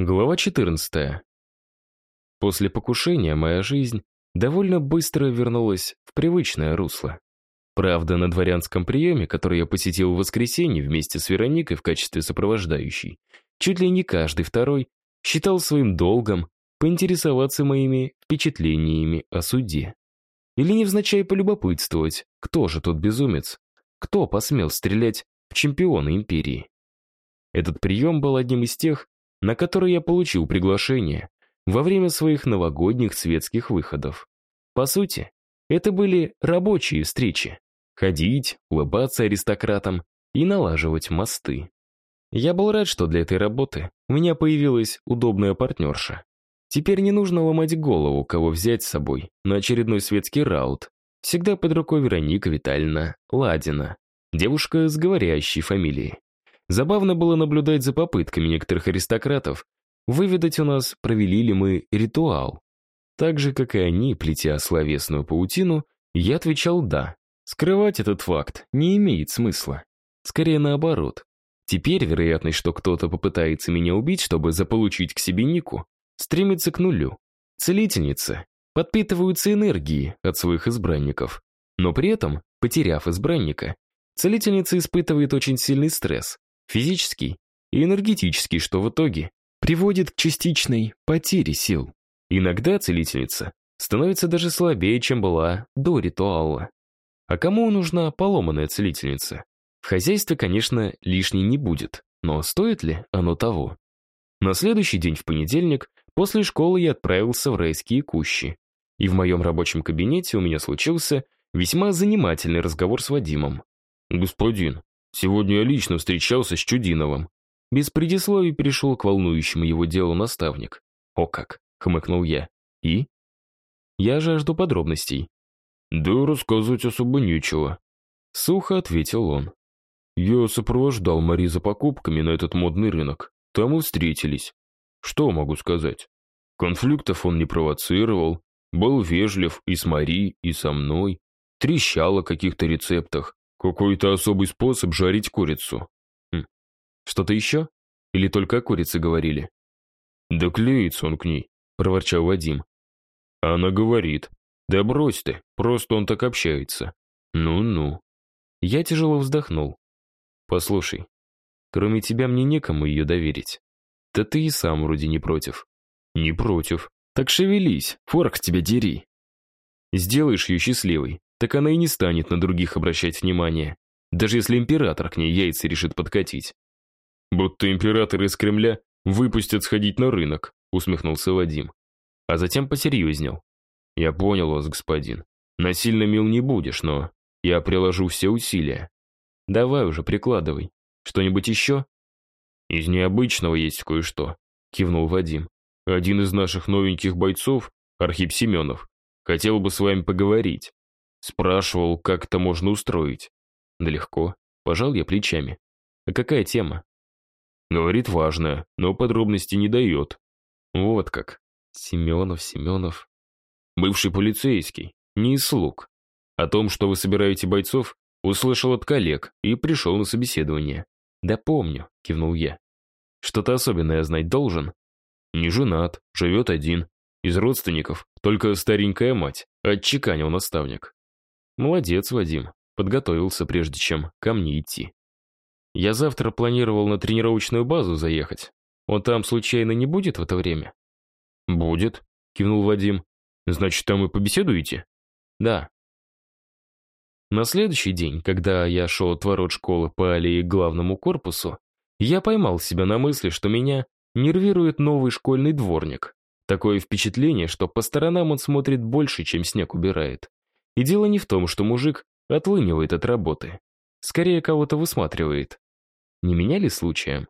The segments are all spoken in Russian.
Глава 14. После покушения моя жизнь довольно быстро вернулась в привычное русло. Правда, на дворянском приеме, который я посетил в воскресенье вместе с Вероникой в качестве сопровождающей, чуть ли не каждый второй считал своим долгом поинтересоваться моими впечатлениями о суде. Или невзначай полюбопытствовать, кто же тот безумец, кто посмел стрелять в чемпиона империи. Этот прием был одним из тех, на который я получил приглашение во время своих новогодних светских выходов. По сути, это были рабочие встречи. Ходить, улыбаться аристократам и налаживать мосты. Я был рад, что для этой работы у меня появилась удобная партнерша. Теперь не нужно ломать голову, кого взять с собой на очередной светский раут. Всегда под рукой Вероника Витальевна Ладина, девушка с говорящей фамилией. Забавно было наблюдать за попытками некоторых аристократов выведать у нас, провели ли мы ритуал. Так же, как и они, плетя словесную паутину, я отвечал «да». Скрывать этот факт не имеет смысла. Скорее наоборот. Теперь вероятность, что кто-то попытается меня убить, чтобы заполучить к себе Нику, стремится к нулю. Целительницы подпитываются энергией от своих избранников. Но при этом, потеряв избранника, целительница испытывает очень сильный стресс, физический и энергетический, что в итоге приводит к частичной потере сил. Иногда целительница становится даже слабее, чем была до ритуала. А кому нужна поломанная целительница? В хозяйстве, конечно, лишней не будет, но стоит ли оно того? На следующий день в понедельник после школы я отправился в райские кущи. И в моем рабочем кабинете у меня случился весьма занимательный разговор с Вадимом. «Господин, Сегодня я лично встречался с Чудиновым. Без предисловий перешел к волнующему его делу наставник. «О как!» — хмыкнул я. «И?» «Я жажду подробностей». «Да рассказывать особо нечего», — сухо ответил он. «Я сопровождал Мари за покупками на этот модный рынок. Там и встретились. Что могу сказать? Конфликтов он не провоцировал, был вежлив и с Мари, и со мной, трещал о каких-то рецептах, какой-то особый способ жарить курицу. Хм. Что-то еще? Или только о курице говорили? Да клеится он к ней, проворчал Вадим. Она говорит. Да брось ты, просто он так общается. Ну-ну. Я тяжело вздохнул. Послушай, кроме тебя мне некому ее доверить. Да ты и сам вроде не против. Не против. Так шевелись, форк тебя дери. Сделаешь ее счастливой, так она и не станет на других обращать внимание, даже если император к ней яйца решит подкатить. «Будто император из Кремля выпустят сходить на рынок», усмехнулся Вадим. А затем посерьезнел. «Я понял вас, господин. Насильно мил не будешь, но я приложу все усилия. Давай уже, прикладывай. Что-нибудь еще?» «Из необычного есть кое-что», кивнул Вадим. «Один из наших новеньких бойцов, Архип Семенов, хотел бы с вами поговорить. Спрашивал, как это можно устроить. Да легко. Пожал я плечами. А какая тема? Говорит, важная, но подробностей не дает. Вот как. Семенов, Семенов. Бывший полицейский, не из слуг. О том, что вы собираете бойцов, услышал от коллег и пришел на собеседование. Да помню, кивнул я. Что-то особенное знать должен? Не женат, живет один. Из родственников только старенькая мать, отчеканил наставник. Молодец, Вадим. Подготовился, прежде чем ко мне идти. Я завтра планировал на тренировочную базу заехать. Он там случайно не будет в это время? Будет, кивнул Вадим. Значит, там и побеседуете? Да. На следующий день, когда я шел от ворот школы по аллее к главному корпусу, я поймал себя на мысли, что меня нервирует новый школьный дворник. Такое впечатление, что по сторонам он смотрит больше, чем снег убирает. И дело не в том, что мужик отлынивает от работы. Скорее, кого-то высматривает. Не меня ли случаем?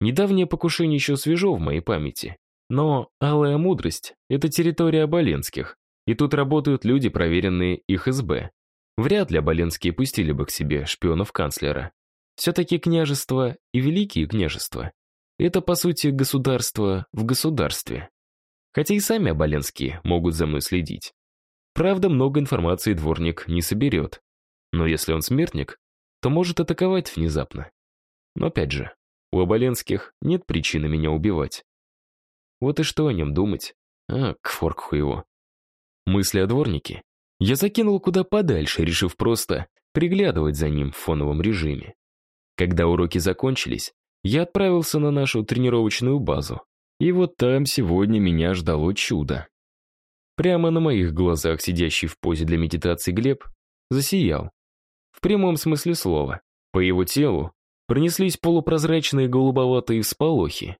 Недавнее покушение еще свежо в моей памяти. Но Алая Мудрость — это территория Оболенских, и тут работают люди, проверенные их СБ. Вряд ли Оболенские пустили бы к себе шпионов канцлера. Все-таки княжество и великие княжества — это, по сути, государство в государстве. Хотя и сами Оболенские могут за мной следить. Правда, много информации дворник не соберет. Но если он смертник, то может атаковать внезапно. Но опять же, у Оболенских нет причины меня убивать. Вот и что о нем думать? А, к форкху его. Мысли о дворнике я закинул куда подальше, решив просто приглядывать за ним в фоновом режиме. Когда уроки закончились, я отправился на нашу тренировочную базу. И вот там сегодня меня ждало чудо. Прямо на моих глазах сидящий в позе для медитации Глеб засиял. В прямом смысле слова. По его телу пронеслись полупрозрачные голубоватые всполохи.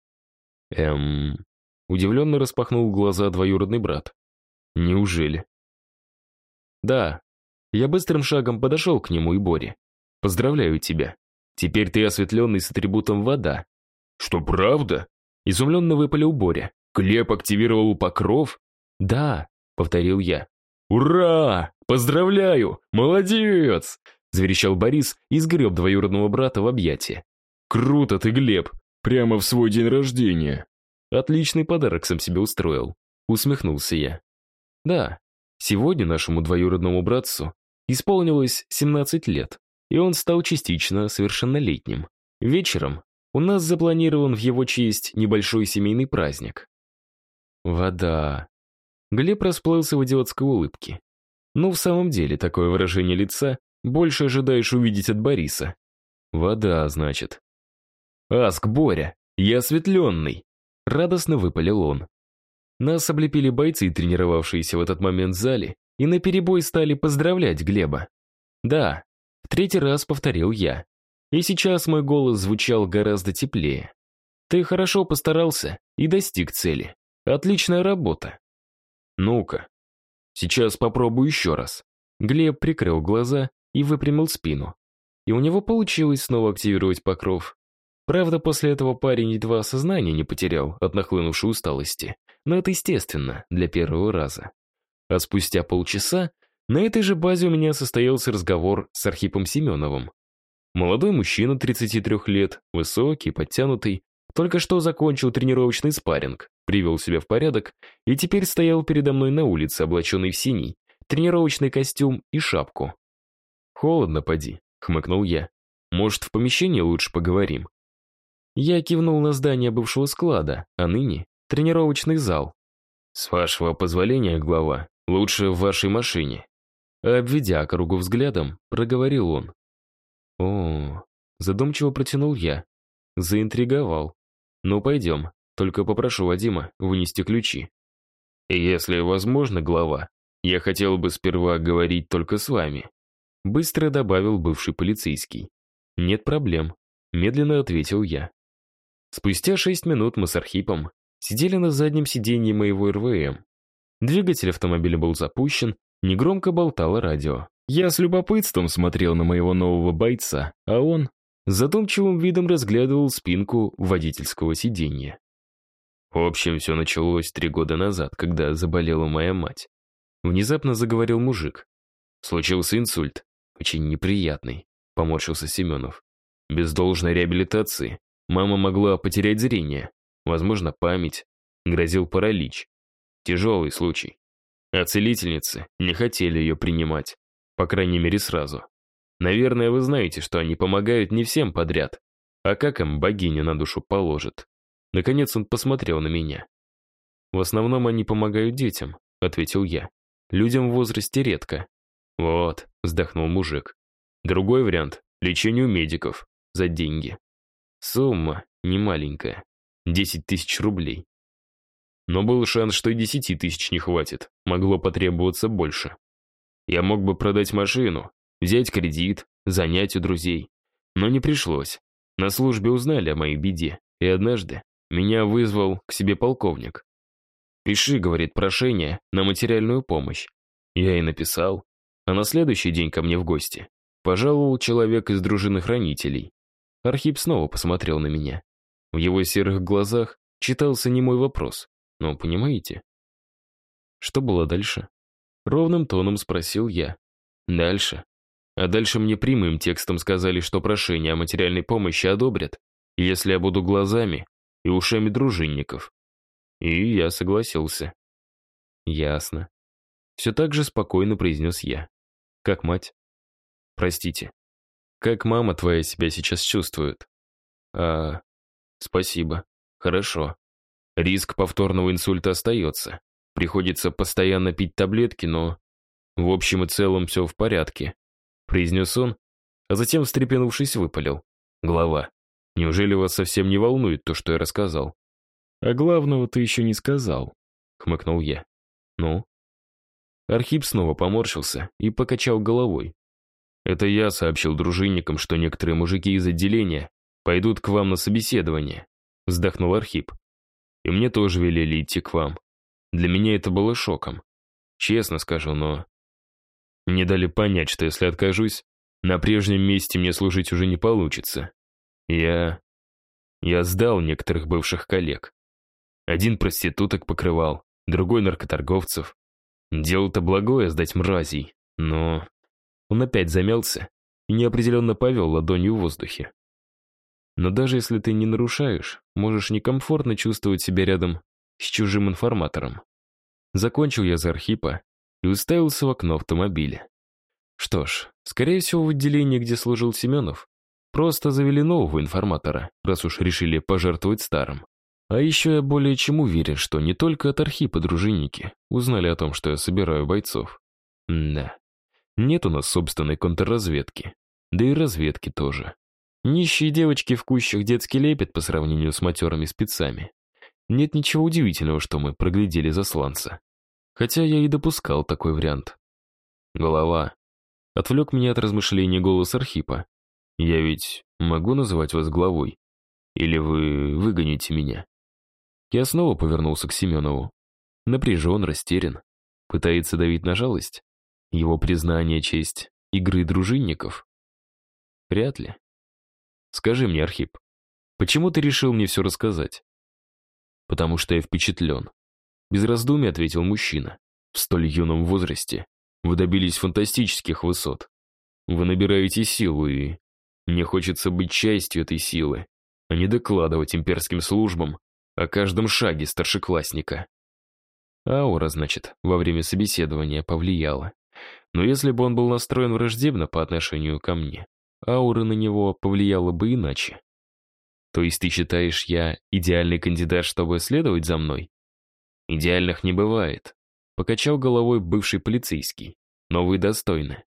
Эм... Удивленно распахнул глаза двоюродный брат. Неужели? Да. Я быстрым шагом подошел к нему и Боре. Поздравляю тебя. Теперь ты осветленный с атрибутом вода. Что, правда? Изумленно выпалил Боря. Клеп активировал покров? Да, повторил я. Ура! Поздравляю! Молодец! Заверещал Борис и сгреб двоюродного брата в объятия. Круто ты, Глеб! Прямо в свой день рождения. Отличный подарок сам себе устроил. Усмехнулся я. Да, сегодня нашему двоюродному братцу исполнилось 17 лет, и он стал частично совершеннолетним. Вечером у нас запланирован в его честь небольшой семейный праздник. Вода. Глеб расплылся в идиотской улыбке. Ну, в самом деле, такое выражение лица больше ожидаешь увидеть от Бориса. Вода, значит. «Аск, Боря, я осветленный!» Радостно выпалил он. Нас облепили бойцы, тренировавшиеся в этот момент в зале, и наперебой стали поздравлять Глеба. Да, в третий раз повторил я. И сейчас мой голос звучал гораздо теплее. Ты хорошо постарался и достиг цели. Отличная работа. Ну-ка, сейчас попробую еще раз. Глеб прикрыл глаза и выпрямил спину. И у него получилось снова активировать покров. Правда, после этого парень едва сознание не потерял от нахлынувшей усталости. Но это естественно для первого раза. А спустя полчаса на этой же базе у меня состоялся разговор с Архипом Семеновым. Молодой мужчина 33 лет, высокий, подтянутый, только что закончил тренировочный спарринг, привел себя в порядок и теперь стоял передо мной на улице, облаченный в синий, тренировочный костюм и шапку. «Холодно, поди», — хмыкнул я. «Может, в помещении лучше поговорим?» Я кивнул на здание бывшего склада, а ныне — тренировочный зал. «С вашего позволения, глава, лучше в вашей машине». обведя округу взглядом, проговорил он. О, задумчиво протянул я. Заинтриговал. Ну, пойдем. Только попрошу Вадима вынести ключи. Если возможно, глава, я хотел бы сперва говорить только с вами. Быстро добавил бывший полицейский. Нет проблем. Медленно ответил я. Спустя шесть минут мы с Архипом сидели на заднем сиденье моего РВМ. Двигатель автомобиля был запущен, негромко болтало радио. Я с любопытством смотрел на моего нового бойца, а он задумчивым видом разглядывал спинку водительского сиденья. В общем, все началось три года назад, когда заболела моя мать. Внезапно заговорил мужик. Случился инсульт, очень неприятный, поморщился Семенов. Без должной реабилитации мама могла потерять зрение, возможно, память, грозил паралич. Тяжелый случай. А целительницы не хотели ее принимать. По крайней мере, сразу. Наверное, вы знаете, что они помогают не всем подряд. А как им богиня на душу положит? Наконец он посмотрел на меня. «В основном они помогают детям», — ответил я. «Людям в возрасте редко». «Вот», — вздохнул мужик. «Другой вариант — лечение у медиков. За деньги. Сумма не маленькая. Десять тысяч рублей. Но был шанс, что и десяти тысяч не хватит. Могло потребоваться больше. Я мог бы продать машину, взять кредит, занять у друзей. Но не пришлось. На службе узнали о моей беде, и однажды меня вызвал к себе полковник. «Пиши», — говорит, — «прошение на материальную помощь». Я и написал. А на следующий день ко мне в гости пожаловал человек из дружины хранителей. Архип снова посмотрел на меня. В его серых глазах читался немой вопрос. Но понимаете? Что было дальше? Ровным тоном спросил я. Дальше. А дальше мне прямым текстом сказали, что прошение о материальной помощи одобрят, если я буду глазами и ушами дружинников. И я согласился. Ясно. Все так же спокойно произнес я. Как мать? Простите. Как мама твоя себя сейчас чувствует? А, спасибо. Хорошо. Риск повторного инсульта остается. Приходится постоянно пить таблетки, но в общем и целом все в порядке», произнес он, а затем, встрепенувшись, выпалил. «Глава, неужели вас совсем не волнует то, что я рассказал?» «А главного ты еще не сказал», — хмыкнул я. «Ну?» Архип снова поморщился и покачал головой. «Это я сообщил дружинникам, что некоторые мужики из отделения пойдут к вам на собеседование», — вздохнул Архип. «И мне тоже велели идти к вам. Для меня это было шоком. Честно скажу, но мне дали понять, что если откажусь, на прежнем месте мне служить уже не получится. Я... Я сдал некоторых бывших коллег. Один проституток покрывал, другой наркоторговцев. Дело-то благое сдать мразей, но... Он опять замялся и неопределенно повел ладонью в воздухе. Но даже если ты не нарушаешь, можешь некомфортно чувствовать себя рядом с чужим информатором. Закончил я за Архипа и уставился в окно автомобиля. Что ж, скорее всего, в отделении, где служил Семенов, просто завели нового информатора, раз уж решили пожертвовать старым. А еще я более чем уверен, что не только от Архипа дружинники узнали о том, что я собираю бойцов. Да. Нет у нас собственной контрразведки. Да и разведки тоже. Нищие девочки в кущах детский лепет по сравнению с матерыми спецами. Нет ничего удивительного, что мы проглядели засланца. Хотя я и допускал такой вариант. Голова. Отвлек меня от размышлений голос Архипа. Я ведь могу называть вас главой? Или вы выгоните меня? Я снова повернулся к Семенову. Напряжен, растерян. Пытается давить на жалость? Его признание, честь игры дружинников? Вряд ли. Скажи мне, Архип, почему ты решил мне все рассказать? Потому что я впечатлен. Без раздумий ответил мужчина. В столь юном возрасте вы добились фантастических высот. Вы набираете силу, и мне хочется быть частью этой силы, а не докладывать имперским службам о каждом шаге старшеклассника. Аура, значит, во время собеседования повлияла. Но если бы он был настроен враждебно по отношению ко мне, аура на него повлияла бы иначе. То есть ты считаешь, я идеальный кандидат, чтобы следовать за мной? Идеальных не бывает. Покачал головой бывший полицейский. Но вы достойны.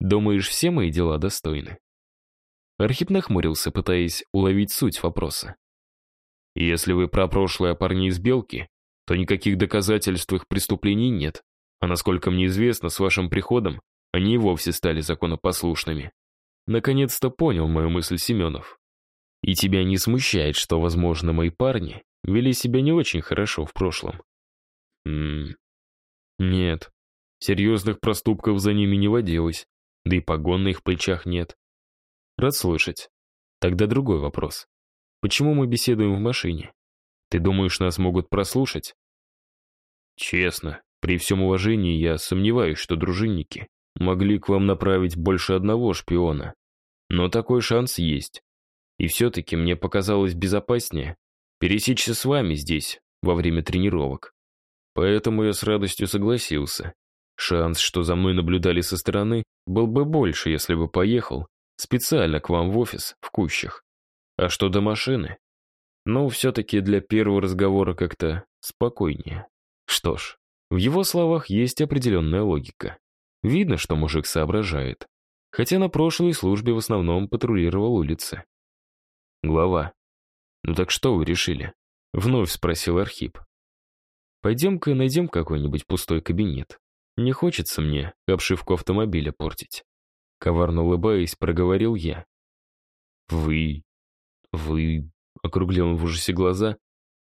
Думаешь, все мои дела достойны? Архип нахмурился, пытаясь уловить суть вопроса. Если вы про прошлое парни из Белки, то никаких доказательств их преступлений нет. А насколько мне известно, с вашим приходом они и вовсе стали законопослушными. Наконец-то понял мою мысль Семенов. И тебя не смущает, что, возможно, мои парни вели себя не очень хорошо в прошлом. Ммм. Нет. Серьезных проступков за ними не водилось. Да и погон на их плечах нет. Рад слышать. Тогда другой вопрос. Почему мы беседуем в машине? Ты думаешь, нас могут прослушать? Честно, при всем уважении я сомневаюсь, что дружинники могли к вам направить больше одного шпиона. Но такой шанс есть. И все-таки мне показалось безопаснее пересечься с вами здесь во время тренировок. Поэтому я с радостью согласился. Шанс, что за мной наблюдали со стороны, был бы больше, если бы поехал специально к вам в офис в Кущах. А что до машины? Ну, все-таки для первого разговора как-то спокойнее. Что ж, в его словах есть определенная логика. Видно, что мужик соображает. Хотя на прошлой службе в основном патрулировал улицы. Глава, «Ну так что вы решили?» — вновь спросил Архип. «Пойдем-ка найдем какой-нибудь пустой кабинет. Не хочется мне обшивку автомобиля портить». Коварно улыбаясь, проговорил я. «Вы... вы...» — округлил он в ужасе глаза,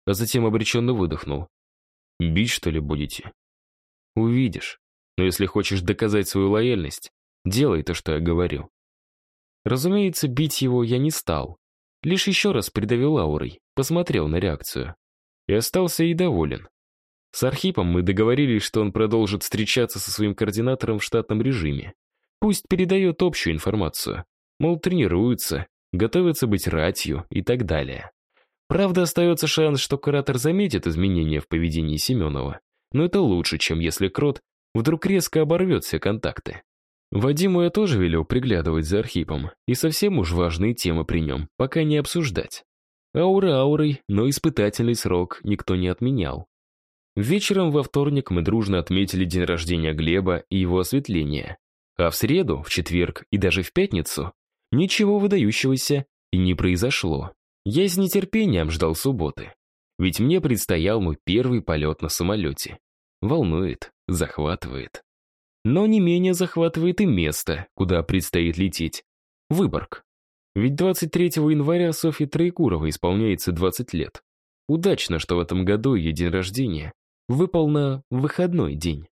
а затем обреченно выдохнул. «Бить, что ли, будете?» «Увидишь. Но если хочешь доказать свою лояльность, делай то, что я говорю». Разумеется, бить его я не стал, Лишь еще раз придавил аурой, посмотрел на реакцию. И остался ей доволен. С Архипом мы договорились, что он продолжит встречаться со своим координатором в штатном режиме. Пусть передает общую информацию. Мол, тренируются, готовятся быть ратью и так далее. Правда, остается шанс, что куратор заметит изменения в поведении Семенова. Но это лучше, чем если Крот вдруг резко оборвет все контакты. Вадиму я тоже велел приглядывать за Архипом, и совсем уж важные темы при нем пока не обсуждать. Аура аурой, но испытательный срок никто не отменял. Вечером во вторник мы дружно отметили день рождения Глеба и его осветление. А в среду, в четверг и даже в пятницу ничего выдающегося и не произошло. Я с нетерпением ждал субботы. Ведь мне предстоял мой первый полет на самолете. Волнует, захватывает. Но не менее захватывает и место, куда предстоит лететь. Выборг. Ведь 23 января Софье Троекуровой исполняется 20 лет. Удачно, что в этом году ее день рождения выпал на выходной день.